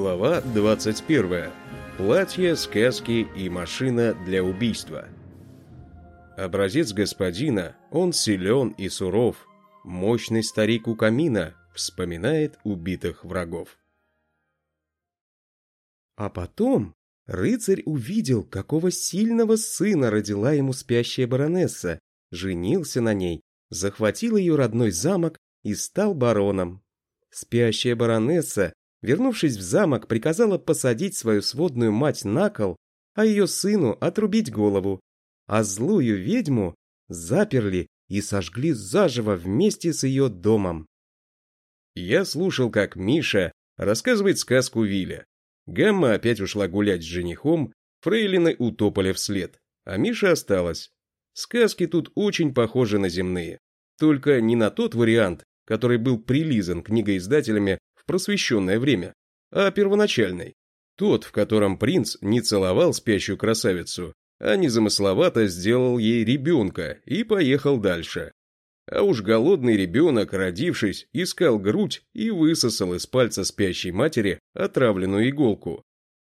Глава 21. Платье, сказки и машина для убийства. Образец господина, он силен и суров. Мощный старик у камина вспоминает убитых врагов. А потом рыцарь увидел, какого сильного сына родила ему спящая баронесса, женился на ней, захватил ее родной замок и стал бароном. Спящая баронесса вернувшись в замок, приказала посадить свою сводную мать на кол, а ее сыну отрубить голову, а злую ведьму заперли и сожгли заживо вместе с ее домом. Я слушал, как Миша рассказывает сказку Виля. Гамма опять ушла гулять с женихом, фрейлины утопали вслед, а Миша осталась. Сказки тут очень похожи на земные, только не на тот вариант, который был прилизан книгоиздателями просвещенное время, а первоначальный. Тот, в котором принц не целовал спящую красавицу, а незамысловато сделал ей ребенка и поехал дальше. А уж голодный ребенок, родившись, искал грудь и высосал из пальца спящей матери отравленную иголку.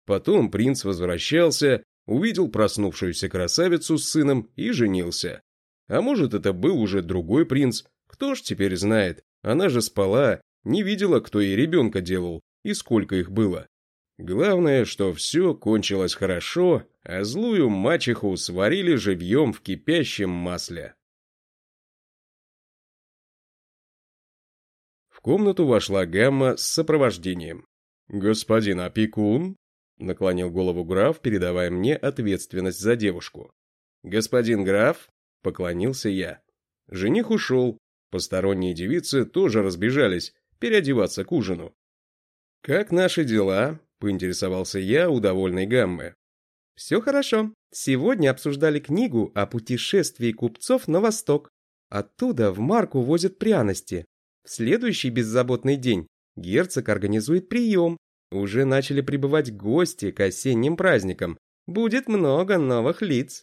Потом принц возвращался, увидел проснувшуюся красавицу с сыном и женился. А может, это был уже другой принц, кто ж теперь знает, она же спала, не видела, кто ей ребенка делал и сколько их было. Главное, что все кончилось хорошо, а злую мачеху сварили живьем в кипящем масле. В комнату вошла Гамма с сопровождением. «Господин опекун?» — наклонил голову граф, передавая мне ответственность за девушку. «Господин граф?» — поклонился я. Жених ушел, посторонние девицы тоже разбежались, переодеваться к ужину. «Как наши дела?» – поинтересовался я у довольной гаммы. «Все хорошо. Сегодня обсуждали книгу о путешествии купцов на восток. Оттуда в Марку возят пряности. В следующий беззаботный день герцог организует прием. Уже начали прибывать гости к осенним праздникам. Будет много новых лиц».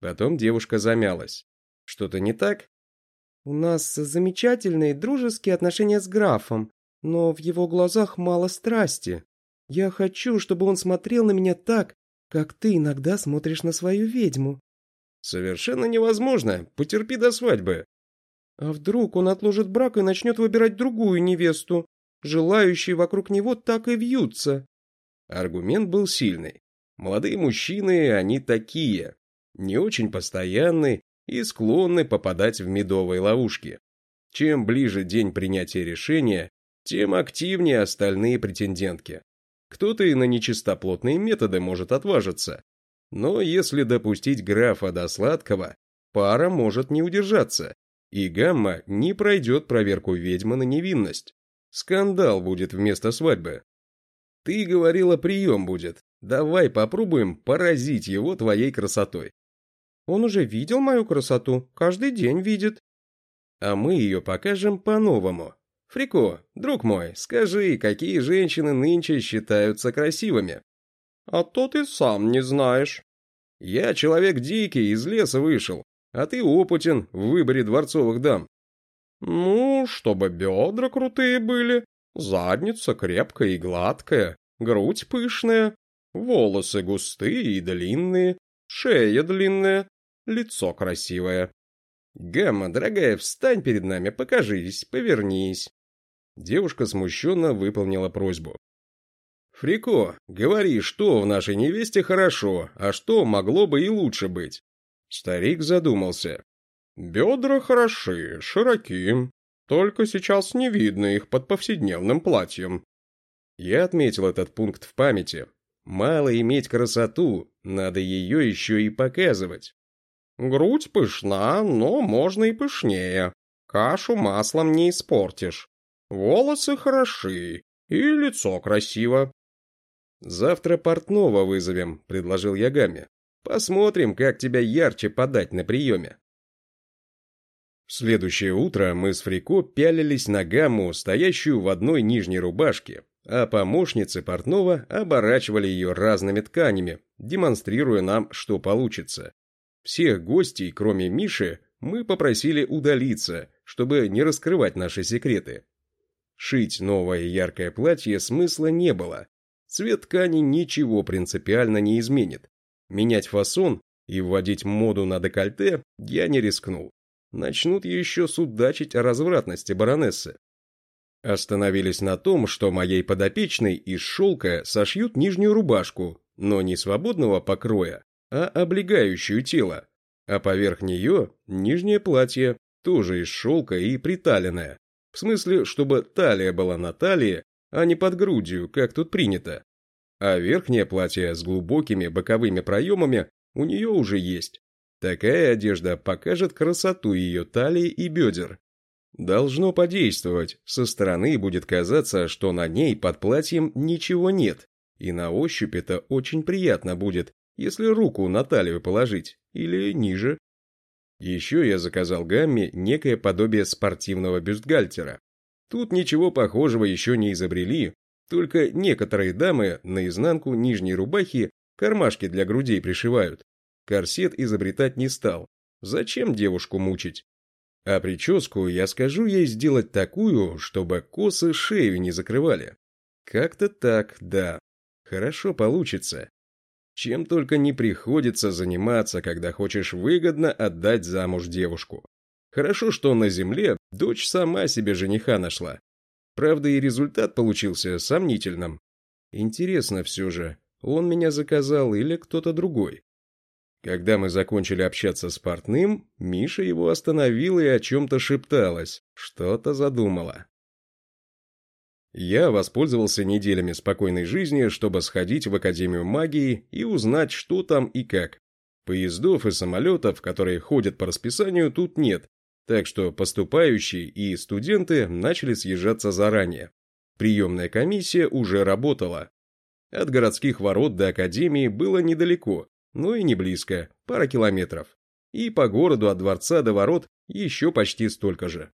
Потом девушка замялась. «Что-то не так?» У нас замечательные дружеские отношения с графом, но в его глазах мало страсти. Я хочу, чтобы он смотрел на меня так, как ты иногда смотришь на свою ведьму. Совершенно невозможно. Потерпи до свадьбы. А вдруг он отложит брак и начнет выбирать другую невесту? Желающие вокруг него так и вьются. Аргумент был сильный. Молодые мужчины, они такие. Не очень постоянны и склонны попадать в медовые ловушки. Чем ближе день принятия решения, тем активнее остальные претендентки. Кто-то и на нечистоплотные методы может отважиться. Но если допустить графа до сладкого, пара может не удержаться, и Гамма не пройдет проверку ведьмы на невинность. Скандал будет вместо свадьбы. Ты говорила, прием будет. Давай попробуем поразить его твоей красотой. Он уже видел мою красоту, каждый день видит. А мы ее покажем по-новому. Фрико, друг мой, скажи, какие женщины нынче считаются красивыми? А то ты сам не знаешь. Я человек дикий, из леса вышел, а ты опытен в выборе дворцовых дам. Ну, чтобы бедра крутые были, задница крепкая и гладкая, грудь пышная, волосы густые и длинные, шея длинная, лицо красивое. Гамма, дорогая, встань перед нами, покажись, повернись. Девушка смущенно выполнила просьбу. Фрико, говори, что в нашей невесте хорошо, а что могло бы и лучше быть. Старик задумался. Бедра хороши, широки, только сейчас не видно их под повседневным платьем. Я отметил этот пункт в памяти. Мало иметь красоту, надо ее еще и показывать. Грудь пышна, но можно и пышнее. Кашу маслом не испортишь. Волосы хороши, и лицо красиво. Завтра портного вызовем, предложил Ягами. Посмотрим, как тебя ярче подать на приеме. В следующее утро мы с Фрико пялились на гамму, стоящую в одной нижней рубашке, а помощницы портного оборачивали ее разными тканями, демонстрируя нам, что получится. Всех гостей, кроме Миши, мы попросили удалиться, чтобы не раскрывать наши секреты. Шить новое яркое платье смысла не было, Цвет ткани ничего принципиально не изменит. Менять фасон и вводить моду на декольте я не рискнул. Начнут еще судачить о развратности баронессы. Остановились на том, что моей подопечной из шелка сошьют нижнюю рубашку, но не свободного покроя, а облегающую тело, а поверх нее нижнее платье, тоже из шелка и приталенное. В смысле, чтобы талия была на талии, а не под грудью, как тут принято. А верхнее платье с глубокими боковыми проемами у нее уже есть. Такая одежда покажет красоту ее талии и бедер, Должно подействовать, со стороны будет казаться, что на ней под платьем ничего нет, и на ощупь это очень приятно будет, если руку на талию положить, или ниже. Еще я заказал Гамме некое подобие спортивного бюстгальтера. Тут ничего похожего еще не изобрели, только некоторые дамы наизнанку нижней рубахи кармашки для грудей пришивают. Корсет изобретать не стал. Зачем девушку мучить? А прическу я скажу ей сделать такую, чтобы косы шею не закрывали. Как-то так, да. Хорошо получится. Чем только не приходится заниматься, когда хочешь выгодно отдать замуж девушку. Хорошо, что на земле дочь сама себе жениха нашла. Правда, и результат получился сомнительным. Интересно все же, он меня заказал или кто-то другой. Когда мы закончили общаться с портным, Миша его остановила и о чем-то шепталась, что-то задумала. Я воспользовался неделями спокойной жизни, чтобы сходить в Академию магии и узнать, что там и как. Поездов и самолетов, которые ходят по расписанию, тут нет, так что поступающие и студенты начали съезжаться заранее. Приемная комиссия уже работала. От городских ворот до Академии было недалеко, ну и не близко, пара километров. И по городу от дворца до ворот еще почти столько же.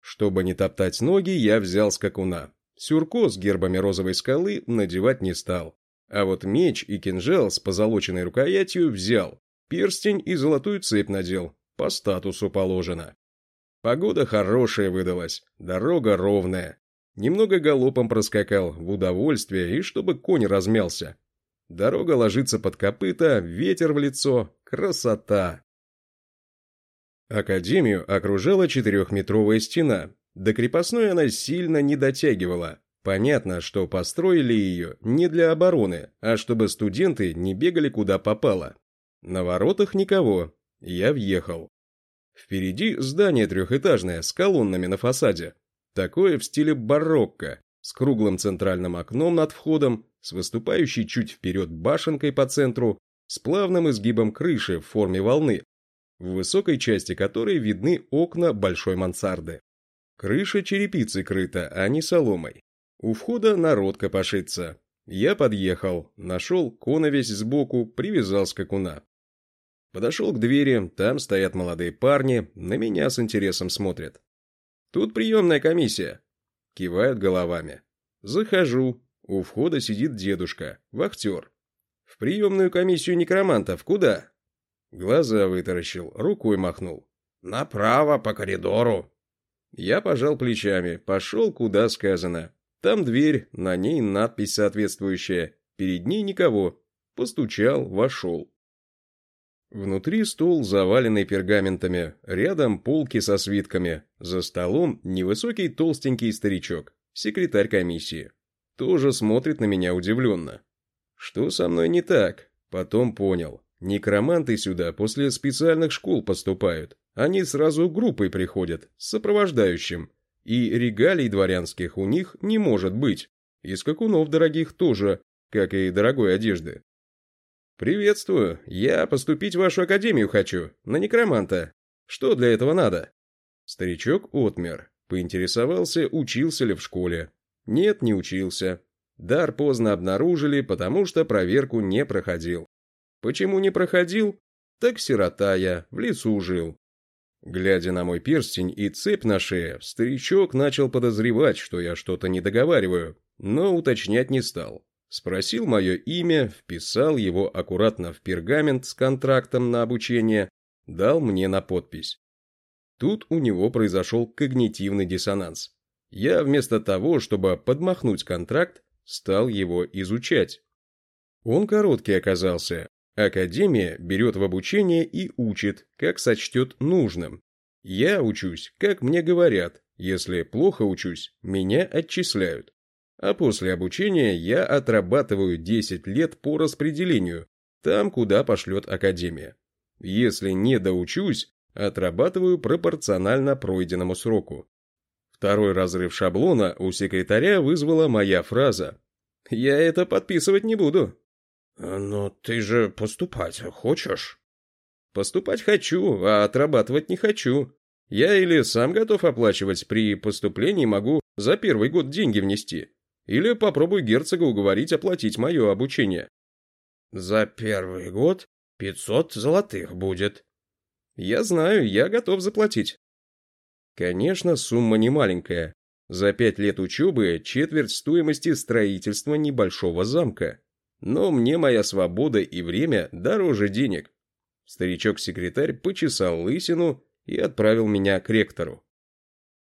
Чтобы не топтать ноги, я взял скакуна. Сюрко с гербами розовой скалы надевать не стал. А вот меч и кинжал с позолоченной рукоятью взял. Перстень и золотую цепь надел. По статусу положено. Погода хорошая выдалась, дорога ровная. Немного галопом проскакал, в удовольствие, и чтобы конь размялся. Дорога ложится под копыта, ветер в лицо. Красота! Академию окружала четырехметровая стена. До крепостной она сильно не дотягивала. Понятно, что построили ее не для обороны, а чтобы студенты не бегали куда попало. На воротах никого. Я въехал. Впереди здание трехэтажное с колоннами на фасаде. Такое в стиле барокко, с круглым центральным окном над входом, с выступающей чуть вперед башенкой по центру, с плавным изгибом крыши в форме волны, в высокой части которой видны окна большой мансарды. Крыша черепицей крыта, а не соломой. У входа народ копошится. Я подъехал, нашел коновесь сбоку, привязал скакуна. Подошел к двери, там стоят молодые парни, на меня с интересом смотрят. Тут приемная комиссия. Кивают головами. Захожу, у входа сидит дедушка, вахтер. В приемную комиссию некромантов куда? Глаза вытаращил, рукой махнул. Направо по коридору. Я пожал плечами, пошел куда сказано. Там дверь, на ней надпись соответствующая. Перед ней никого. Постучал, вошел. Внутри стол, заваленный пергаментами, рядом полки со свитками, за столом невысокий толстенький старичок, секретарь комиссии тоже смотрит на меня удивленно. Что со мной не так? Потом понял. Некроманты сюда после специальных школ поступают. Они сразу группой приходят, с сопровождающим. И регалий дворянских у них не может быть. И скакунов дорогих тоже, как и дорогой одежды. «Приветствую. Я поступить в вашу академию хочу, на некроманта. Что для этого надо?» Старичок отмер. Поинтересовался, учился ли в школе. Нет, не учился. Дар поздно обнаружили, потому что проверку не проходил. Почему не проходил? Так сирота я, в лесу жил. Глядя на мой перстень и цепь на шее, старичок начал подозревать, что я что-то не договариваю, но уточнять не стал. Спросил мое имя, вписал его аккуратно в пергамент с контрактом на обучение, дал мне на подпись. Тут у него произошел когнитивный диссонанс. Я вместо того, чтобы подмахнуть контракт, стал его изучать. Он короткий оказался. Академия берет в обучение и учит, как сочтет нужным. Я учусь, как мне говорят. Если плохо учусь, меня отчисляют. А после обучения я отрабатываю 10 лет по распределению, там, куда пошлет Академия. Если не доучусь, отрабатываю пропорционально пройденному сроку. Второй разрыв шаблона у секретаря вызвала моя фраза. «Я это подписывать не буду». «Но ты же поступать хочешь?» «Поступать хочу, а отрабатывать не хочу. Я или сам готов оплачивать, при поступлении могу за первый год деньги внести. Или попробую герцога уговорить оплатить мое обучение». «За первый год пятьсот золотых будет». «Я знаю, я готов заплатить». Конечно, сумма не маленькая. За пять лет учебы четверть стоимости строительства небольшого замка. Но мне моя свобода и время дороже денег. Старичок-секретарь почесал лысину и отправил меня к ректору.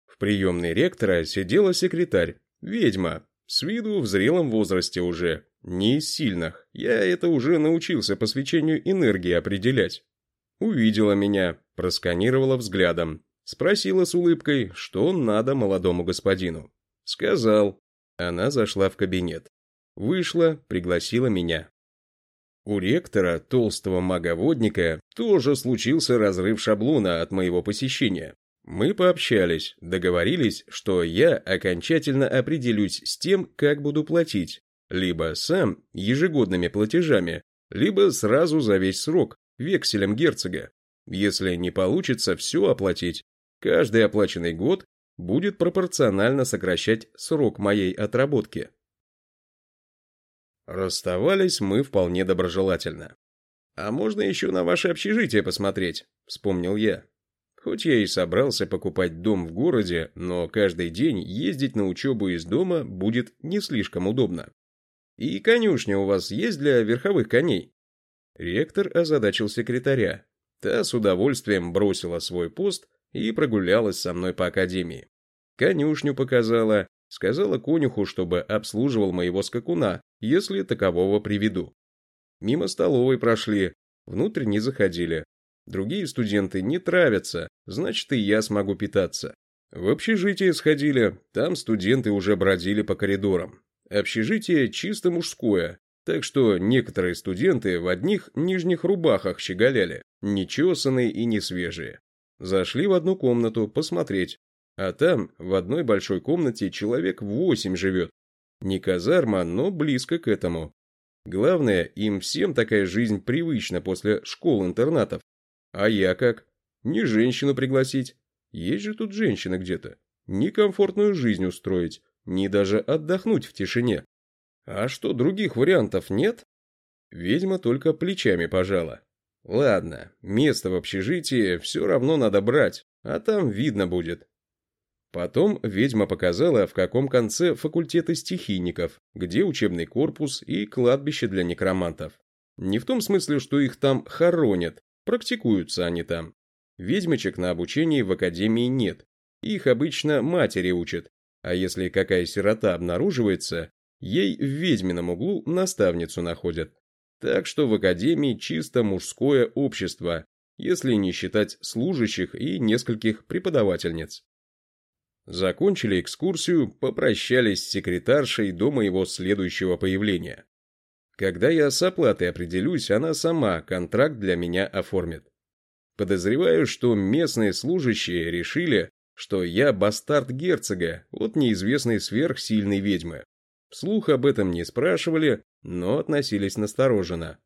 В приемной ректора сидела секретарь, ведьма, с виду в зрелом возрасте уже, не из сильных. Я это уже научился по свечению энергии определять. Увидела меня, просканировала взглядом, Спросила с улыбкой, что надо молодому господину. Сказал. Она зашла в кабинет. Вышла, пригласила меня. У ректора, толстого маговодника, тоже случился разрыв шаблона от моего посещения. Мы пообщались, договорились, что я окончательно определюсь с тем, как буду платить. Либо сам, ежегодными платежами, либо сразу за весь срок, векселем герцога. Если не получится все оплатить, Каждый оплаченный год будет пропорционально сокращать срок моей отработки. Расставались мы вполне доброжелательно. «А можно еще на ваше общежитие посмотреть?» – вспомнил я. Хоть я и собрался покупать дом в городе, но каждый день ездить на учебу из дома будет не слишком удобно. «И конюшня у вас есть для верховых коней?» Ректор озадачил секретаря. Та с удовольствием бросила свой пост и прогулялась со мной по академии. Конюшню показала, сказала конюху, чтобы обслуживал моего скакуна, если такового приведу. Мимо столовой прошли, внутрь не заходили. Другие студенты не травятся, значит и я смогу питаться. В общежитие сходили, там студенты уже бродили по коридорам. Общежитие чисто мужское, так что некоторые студенты в одних нижних рубахах щеголяли, нечесанные и не свежие. Зашли в одну комнату посмотреть, а там в одной большой комнате человек восемь живет. Не казарма, но близко к этому. Главное, им всем такая жизнь привычна после школ-интернатов. А я как? Не женщину пригласить. Есть же тут женщина где-то. Не комфортную жизнь устроить, не даже отдохнуть в тишине. А что, других вариантов нет? Ведьма только плечами пожала. Ладно, место в общежитии все равно надо брать, а там видно будет. Потом ведьма показала, в каком конце факультеты стихийников, где учебный корпус и кладбище для некромантов. Не в том смысле, что их там хоронят, практикуются они там. Ведьмочек на обучении в академии нет, их обычно матери учат, а если какая сирота обнаруживается, ей в ведьмином углу наставницу находят. Так что в академии чисто мужское общество, если не считать служащих и нескольких преподавательниц. Закончили экскурсию, попрощались с секретаршей до моего следующего появления. Когда я с оплатой определюсь, она сама контракт для меня оформит. Подозреваю, что местные служащие решили, что я бастард герцога от неизвестной сверхсильной ведьмы. Вслух об этом не спрашивали, но относились настороженно.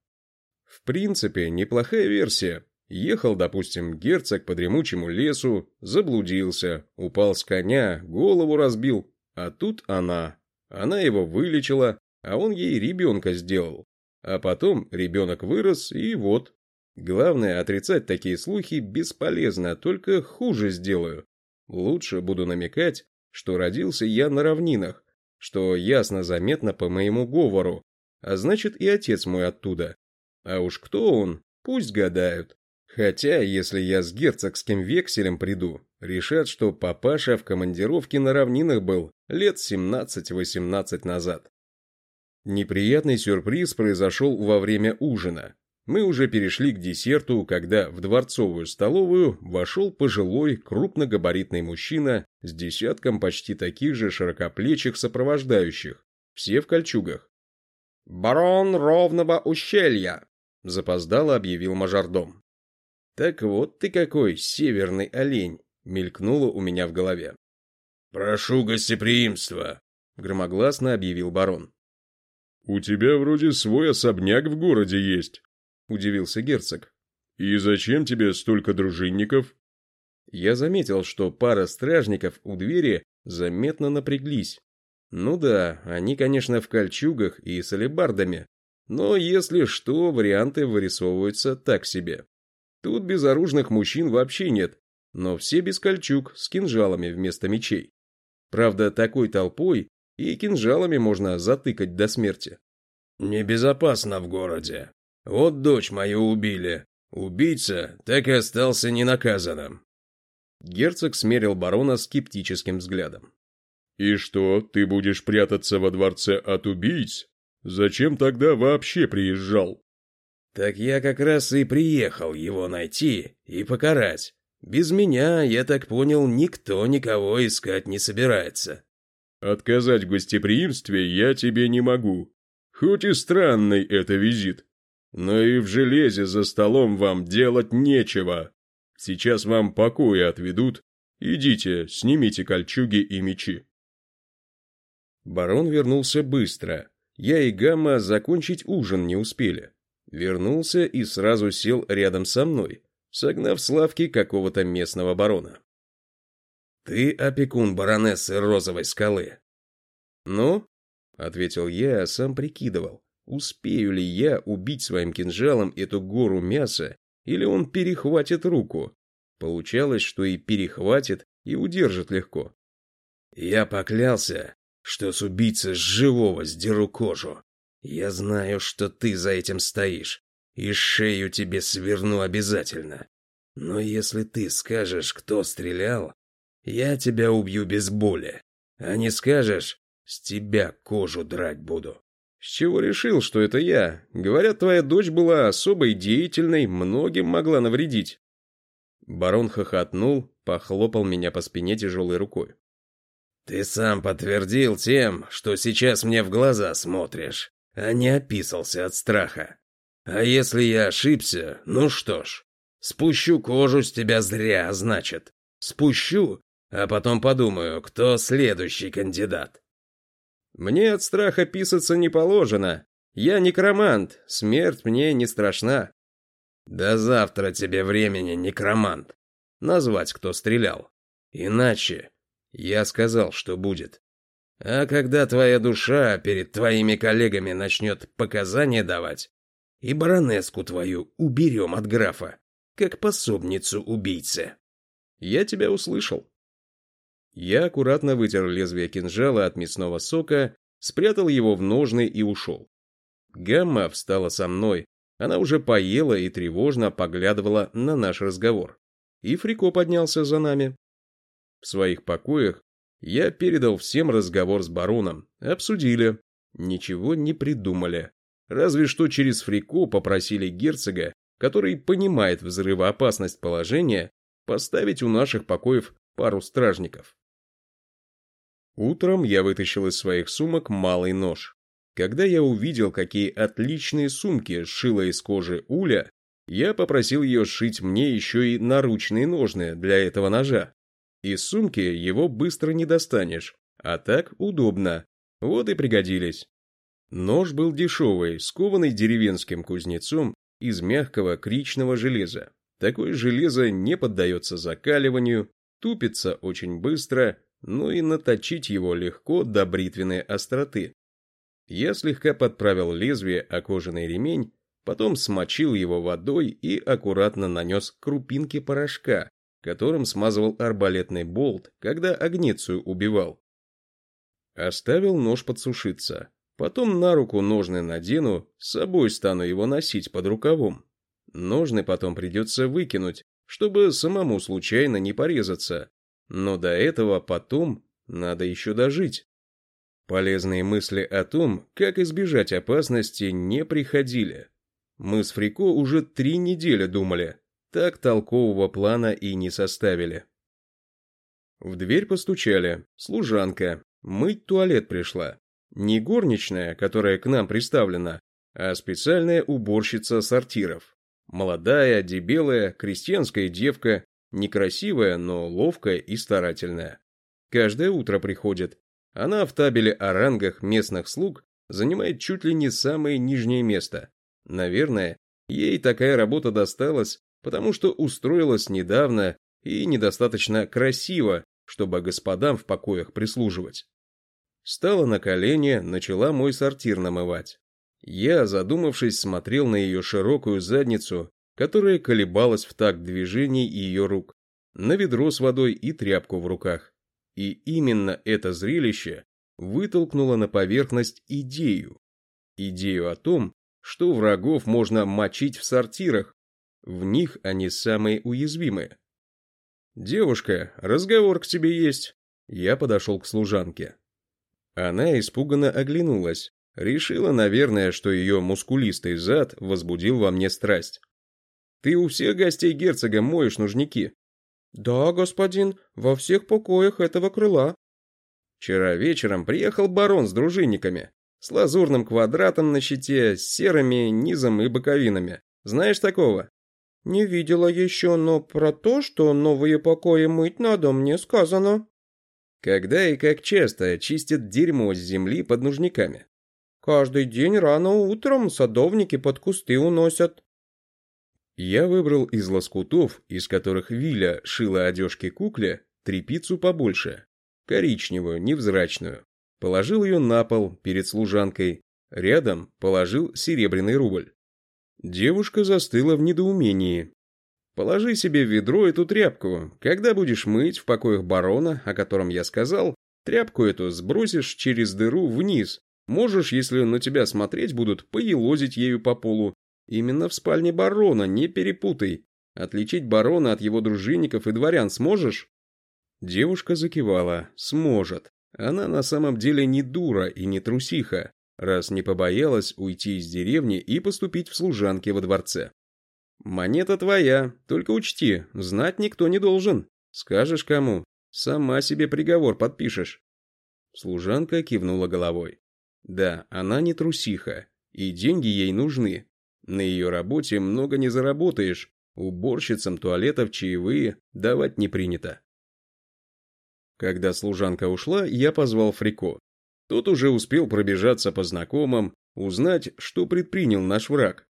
В принципе, неплохая версия. Ехал, допустим, герцог по дремучему лесу, заблудился, упал с коня, голову разбил. А тут она. Она его вылечила, а он ей ребенка сделал. А потом ребенок вырос, и вот. Главное, отрицать такие слухи бесполезно, только хуже сделаю. Лучше буду намекать, что родился я на равнинах, что ясно заметно по моему говору, а значит и отец мой оттуда. А уж кто он, пусть гадают. Хотя, если я с герцогским векселем приду, решат, что папаша в командировке на равнинах был лет 17-18 назад. Неприятный сюрприз произошел во время ужина. Мы уже перешли к десерту, когда в дворцовую столовую вошел пожилой крупногабаритный мужчина с десятком почти таких же широкоплечих сопровождающих, все в кольчугах. «Барон Ровного ущелья!» — запоздало объявил мажордом. «Так вот ты какой, северный олень!» — мелькнуло у меня в голове. «Прошу гостеприимства!» — громогласно объявил барон. «У тебя вроде свой особняк в городе есть», — удивился герцог. «И зачем тебе столько дружинников?» Я заметил, что пара стражников у двери заметно напряглись. Ну да, они, конечно, в кольчугах и с алебардами, но если что, варианты вырисовываются так себе. Тут безоружных мужчин вообще нет, но все без кольчуг, с кинжалами вместо мечей. Правда, такой толпой и кинжалами можно затыкать до смерти. Небезопасно в городе. Вот дочь мою убили. Убийца так и остался ненаказанным. Герцог смерил барона скептическим взглядом. «И что, ты будешь прятаться во дворце от убийц? Зачем тогда вообще приезжал?» «Так я как раз и приехал его найти и покарать. Без меня, я так понял, никто никого искать не собирается». «Отказать в гостеприимстве я тебе не могу. Хоть и странный это визит. Но и в железе за столом вам делать нечего. Сейчас вам покоя отведут. Идите, снимите кольчуги и мечи». Барон вернулся быстро. Я и Гамма закончить ужин не успели. Вернулся и сразу сел рядом со мной, согнав Славки какого-то местного барона. «Ты опекун баронессы Розовой скалы?» «Ну?» — ответил я, а сам прикидывал, успею ли я убить своим кинжалом эту гору мяса, или он перехватит руку. Получалось, что и перехватит, и удержит легко. «Я поклялся, что с убийцы живого сдеру кожу. Я знаю, что ты за этим стоишь, и шею тебе сверну обязательно. Но если ты скажешь, кто стрелял, я тебя убью без боли. А не скажешь, с тебя кожу драть буду. С чего решил, что это я? Говорят, твоя дочь была особой деятельной, многим могла навредить. Барон хохотнул, похлопал меня по спине тяжелой рукой. Ты сам подтвердил тем, что сейчас мне в глаза смотришь, а не описался от страха. А если я ошибся, ну что ж, спущу кожу с тебя зря, значит. Спущу, а потом подумаю, кто следующий кандидат. Мне от страха писаться не положено. Я некромант, смерть мне не страшна. До завтра тебе времени, некромант. Назвать, кто стрелял. Иначе я сказал, что будет. А когда твоя душа перед твоими коллегами начнет показания давать, и баронеску твою уберем от графа, как пособницу убийцы. Я тебя услышал. Я аккуратно вытер лезвие кинжала от мясного сока, спрятал его в ножны и ушел. Гамма встала со мной, она уже поела и тревожно поглядывала на наш разговор. И Фрико поднялся за нами. В своих покоях я передал всем разговор с бароном, обсудили, ничего не придумали. Разве что через Фрико попросили герцога, который понимает взрывоопасность положения, поставить у наших покоев пару стражников. Утром я вытащил из своих сумок малый нож. Когда я увидел, какие отличные сумки сшила из кожи Уля, я попросил ее сшить мне еще и наручные ножны для этого ножа. Из сумки его быстро не достанешь, а так удобно. Вот и пригодились. Нож был дешевый, скованный деревенским кузнецом из мягкого кричного железа. Такое железо не поддается закаливанию, тупится очень быстро, но и наточить его легко до бритвенной остроты. Я слегка подправил лезвие о кожаный ремень, потом смочил его водой и аккуратно нанес крупинки порошка, которым смазывал арбалетный болт, когда Агницию убивал. Оставил нож подсушиться. Потом на руку ножны надену, с собой стану его носить под рукавом. Ножны потом придется выкинуть, чтобы самому случайно не порезаться. Но до этого потом надо еще дожить. Полезные мысли о том, как избежать опасности, не приходили. Мы с Фрико уже три недели думали, так толкового плана и не составили. В дверь постучали, служанка, мыть туалет пришла. Не горничная, которая к нам приставлена, а специальная уборщица сортиров. Молодая, дебелая, крестьянская девка, некрасивая, но ловкая и старательная. Каждое утро приходит. Она в табеле о рангах местных слуг занимает чуть ли не самое нижнее место. Наверное, ей такая работа досталась, потому что устроилась недавно и недостаточно красиво, чтобы господам в покоях прислуживать. Стала на колени, начала мой сортир намывать. Я, задумавшись, смотрел на ее широкую задницу, которая колебалась в такт движений ее рук, на ведро с водой и тряпку в руках. И именно это зрелище вытолкнуло на поверхность идею. Идею о том, что врагов можно мочить в сортирах, в них они самые уязвимые. «Девушка, разговор к тебе есть». Я подошел к служанке. Она испуганно оглянулась, Решила, наверное, что ее мускулистый зад возбудил во мне страсть. «Ты у всех гостей герцога моешь нужники?» «Да, господин, во всех покоях этого крыла». Вчера вечером приехал барон с дружинниками, с лазурным квадратом на щите, с серыми низом и боковинами. Знаешь такого? Не видела еще, но про то, что новые покои мыть надо, мне сказано. Когда и как часто чистят дерьмо с земли под нужниками? Каждый день рано утром садовники под кусты уносят. Я выбрал из лоскутов, из которых Виля шила одежки кукле, трепицу побольше, коричневую, невзрачную. Положил ее на пол перед служанкой, рядом положил серебряный рубль. Девушка застыла в недоумении. «Положи себе в ведро эту тряпку. Когда будешь мыть в покоях барона, о котором я сказал, тряпку эту сбросишь через дыру вниз, Можешь, если на тебя смотреть будут, поелозить ею по полу. Именно в спальне барона, не перепутай. Отличить барона от его дружинников и дворян сможешь?» Девушка закивала. «Сможет. Она на самом деле не дура и не трусиха, раз не побоялась уйти из деревни и поступить в служанки во дворце. Монета твоя, только учти, знать никто не должен. Скажешь кому, сама себе приговор подпишешь». Служанка кивнула головой. Да, она не трусиха, и деньги ей нужны. На ее работе много не заработаешь, уборщицам туалетов чаевые давать не принято. Когда служанка ушла, я позвал Фрико. Тот уже успел пробежаться по знакомым, узнать, что предпринял наш враг.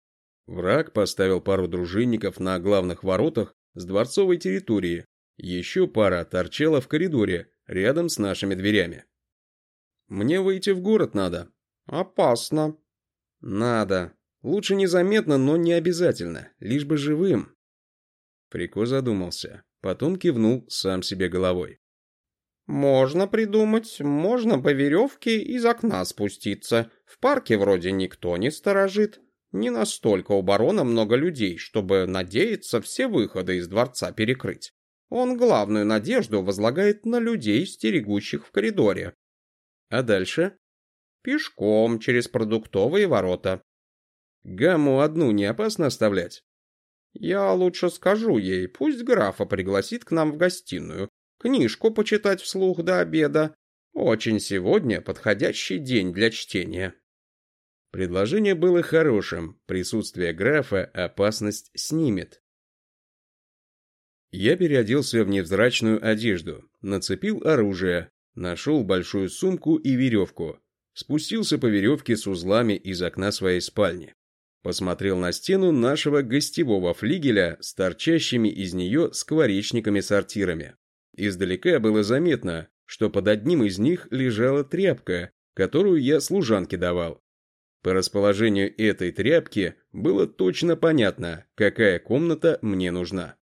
Враг поставил пару дружинников на главных воротах с дворцовой территории. Еще пара торчала в коридоре, рядом с нашими дверями. Мне выйти в город надо. Опасно. Надо. Лучше незаметно, но не обязательно. Лишь бы живым. Фрико задумался. Потом кивнул сам себе головой. Можно придумать. Можно по веревке из окна спуститься. В парке вроде никто не сторожит. Не настолько у барона много людей, чтобы надеяться все выходы из дворца перекрыть. Он главную надежду возлагает на людей, стерегущих в коридоре. А дальше? Пешком через продуктовые ворота. Гамму одну не опасно оставлять? Я лучше скажу ей, пусть графа пригласит к нам в гостиную. Книжку почитать вслух до обеда. Очень сегодня подходящий день для чтения. Предложение было хорошим. Присутствие графа опасность снимет. Я переоделся в невзрачную одежду, нацепил оружие, Нашел большую сумку и веревку. Спустился по веревке с узлами из окна своей спальни. Посмотрел на стену нашего гостевого флигеля с торчащими из нее скворечниками-сортирами. Издалека было заметно, что под одним из них лежала тряпка, которую я служанке давал. По расположению этой тряпки было точно понятно, какая комната мне нужна.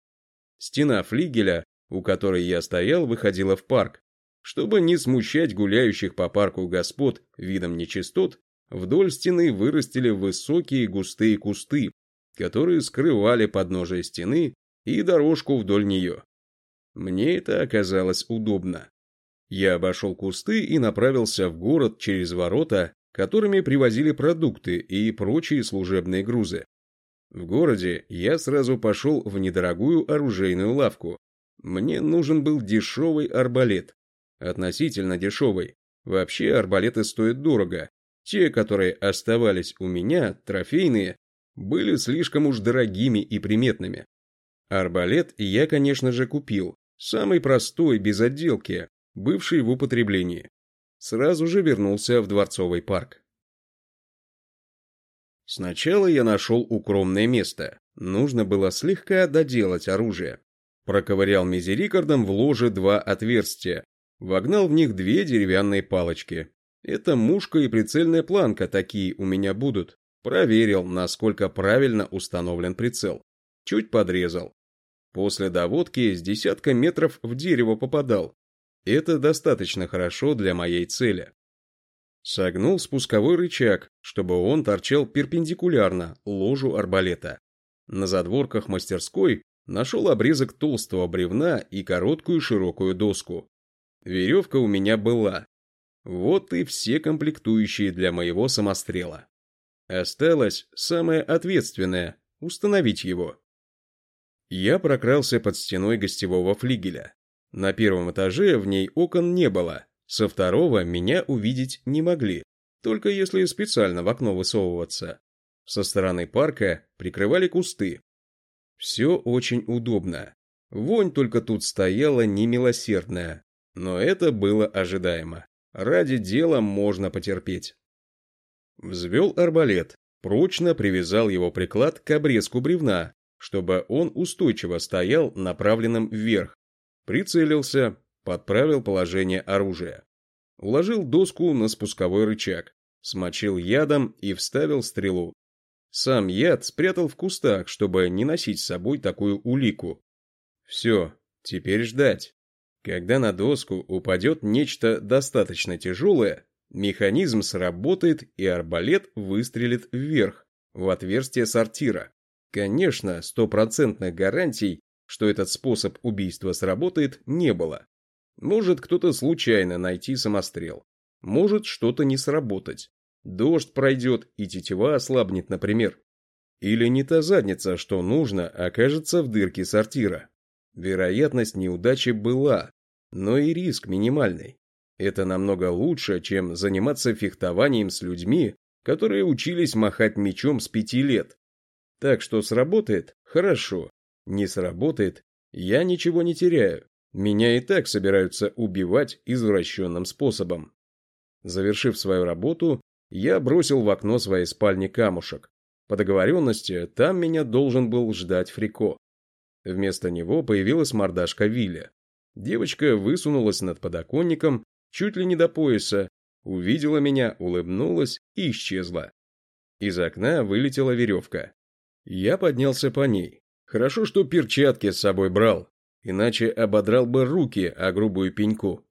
Стена флигеля, у которой я стоял, выходила в парк, чтобы не смущать гуляющих по парку господ видом нечистот, вдоль стены вырастили высокие густые кусты, которые скрывали подножие стены и дорожку вдоль нее. Мне это оказалось удобно. Я обошел кусты и направился в город через ворота, которыми привозили продукты и прочие служебные грузы. В городе я сразу пошел в недорогую оружейную лавку. Мне нужен был дешевый арбалет. Относительно дешевый. Вообще арбалеты стоят дорого. Те, которые оставались у меня, трофейные, были слишком уж дорогими и приметными. Арбалет я, конечно же, купил. Самый простой, без отделки, бывший в употреблении. Сразу же вернулся в Дворцовый парк. Сначала я нашел укромное место. Нужно было слегка доделать оружие. Проковырял мизерикордом в ложе два отверстия. Вогнал в них две деревянные палочки. Это мушка и прицельная планка такие у меня будут. Проверил, насколько правильно установлен прицел. Чуть подрезал. После доводки с десятка метров в дерево попадал. Это достаточно хорошо для моей цели. Согнул спусковой рычаг, чтобы он торчал перпендикулярно ложу арбалета. На задворках мастерской нашел обрезок толстого бревна и короткую широкую доску. Веревка у меня была. Вот и все комплектующие для моего самострела. Осталось самое ответственное – установить его. Я прокрался под стеной гостевого флигеля. На первом этаже в ней окон не было, со второго меня увидеть не могли, только если специально в окно высовываться. Со стороны парка прикрывали кусты. Все очень удобно. Вонь только тут стояла немилосердная, но это было ожидаемо. Ради дела можно потерпеть. Взвел арбалет, прочно привязал его приклад к обрезку бревна, чтобы он устойчиво стоял направленным вверх, Прицелился, подправил положение оружия. Уложил доску на спусковой рычаг, смочил ядом и вставил стрелу. Сам яд спрятал в кустах, чтобы не носить с собой такую улику. Все, теперь ждать. Когда на доску упадет нечто достаточно тяжелое, механизм сработает и арбалет выстрелит вверх, в отверстие сортира. Конечно, стопроцентных гарантий что этот способ убийства сработает, не было. Может кто-то случайно найти самострел. Может что-то не сработать. Дождь пройдет и тетива ослабнет, например. Или не та задница, что нужно, окажется в дырке сортира. Вероятность неудачи была, но и риск минимальный. Это намного лучше, чем заниматься фехтованием с людьми, которые учились махать мечом с пяти лет. Так что сработает – хорошо, не сработает, я ничего не теряю. Меня и так собираются убивать извращенным способом. Завершив свою работу, я бросил в окно своей спальни камушек. По договоренности, там меня должен был ждать Фрико. Вместо него появилась мордашка Виля. Девочка высунулась над подоконником, чуть ли не до пояса, увидела меня, улыбнулась и исчезла. Из окна вылетела веревка. Я поднялся по ней, Хорошо, что перчатки с собой брал, иначе ободрал бы руки о грубую пеньку.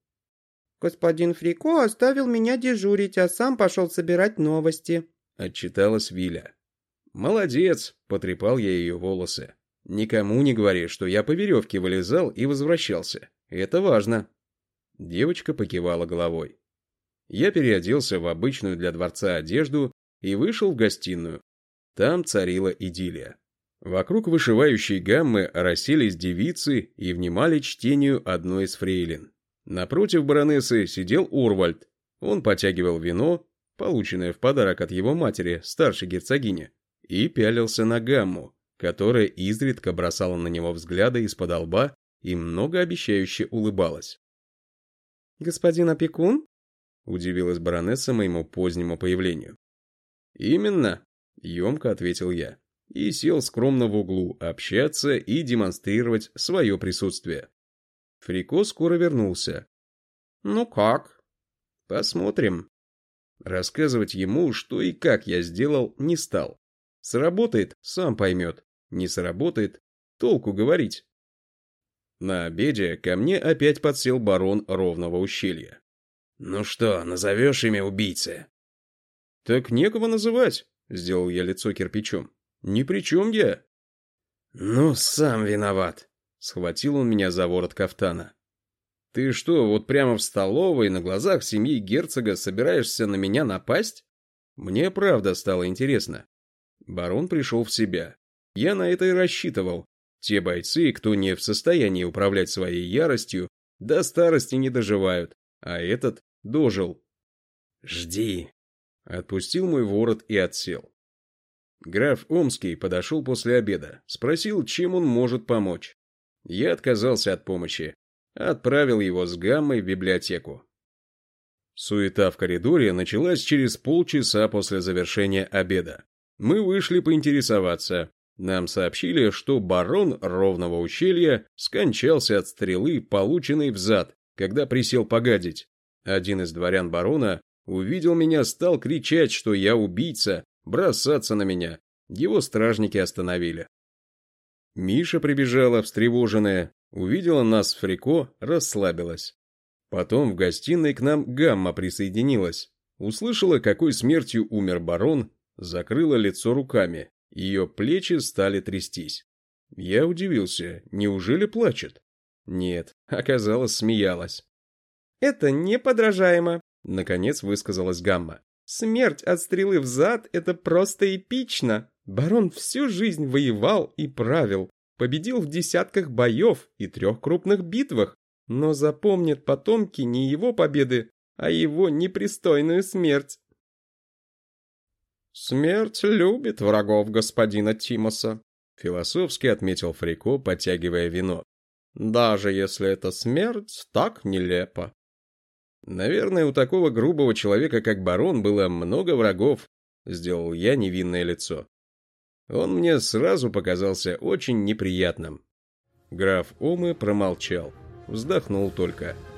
«Господин Фрико оставил меня дежурить, а сам пошел собирать новости», — отчиталась Виля. «Молодец», — потрепал я ее волосы. «Никому не говори, что я по веревке вылезал и возвращался. Это важно». Девочка покивала головой. Я переоделся в обычную для дворца одежду и вышел в гостиную. Там царила идиллия. Вокруг вышивающей гаммы расселись девицы и внимали чтению одной из фрейлин. Напротив баронессы сидел Урвальд. Он потягивал вино, полученное в подарок от его матери, старшей герцогини, и пялился на гамму, которая изредка бросала на него взгляды из-под лба и многообещающе улыбалась. «Господин опекун?» – удивилась баронесса моему позднему появлению. «Именно», – емко ответил я и сел скромно в углу общаться и демонстрировать свое присутствие. Фрико скоро вернулся. «Ну как?» «Посмотрим». Рассказывать ему, что и как я сделал, не стал. Сработает, сам поймет. Не сработает, толку говорить. На обеде ко мне опять подсел барон ровного ущелья. «Ну что, назовешь имя убийцы?» «Так некого называть», — сделал я лицо кирпичом. Ни при чем я. Ну, сам виноват. Схватил он меня за ворот кафтана. Ты что, вот прямо в столовой на глазах семьи герцога собираешься на меня напасть? Мне правда стало интересно. Барон пришел в себя. Я на это и рассчитывал. Те бойцы, кто не в состоянии управлять своей яростью, до старости не доживают, а этот дожил. «Жди», — отпустил мой ворот и отсел. Граф Омский подошел после обеда, спросил, чем он может помочь. Я отказался от помощи, отправил его с гаммой в библиотеку. Суета в коридоре началась через полчаса после завершения обеда. Мы вышли поинтересоваться. Нам сообщили, что барон Ровного ущелья скончался от стрелы, полученной в зад, когда присел погадить. Один из дворян барона увидел меня, стал кричать, что я убийца, бросаться на меня. Его стражники остановили. Миша прибежала, встревоженная, увидела нас с Фрико, расслабилась. Потом в гостиной к нам Гамма присоединилась. Услышала, какой смертью умер барон, закрыла лицо руками. Ее плечи стали трястись. Я удивился, неужели плачет? Нет, оказалось, смеялась. «Это неподражаемо», — наконец высказалась Гамма. «Смерть от стрелы в зад — это просто эпично. Барон всю жизнь воевал и правил, победил в десятках боев и трех крупных битвах, но запомнят потомки не его победы, а его непристойную смерть. «Смерть любит врагов господина Тимоса», — философски отметил Фрико, подтягивая вино. «Даже если эта смерть так нелепа». «Наверное, у такого грубого человека, как барон, было много врагов», — сделал я невинное лицо. Он мне сразу показался очень неприятным. Граф Омы промолчал, вздохнул только —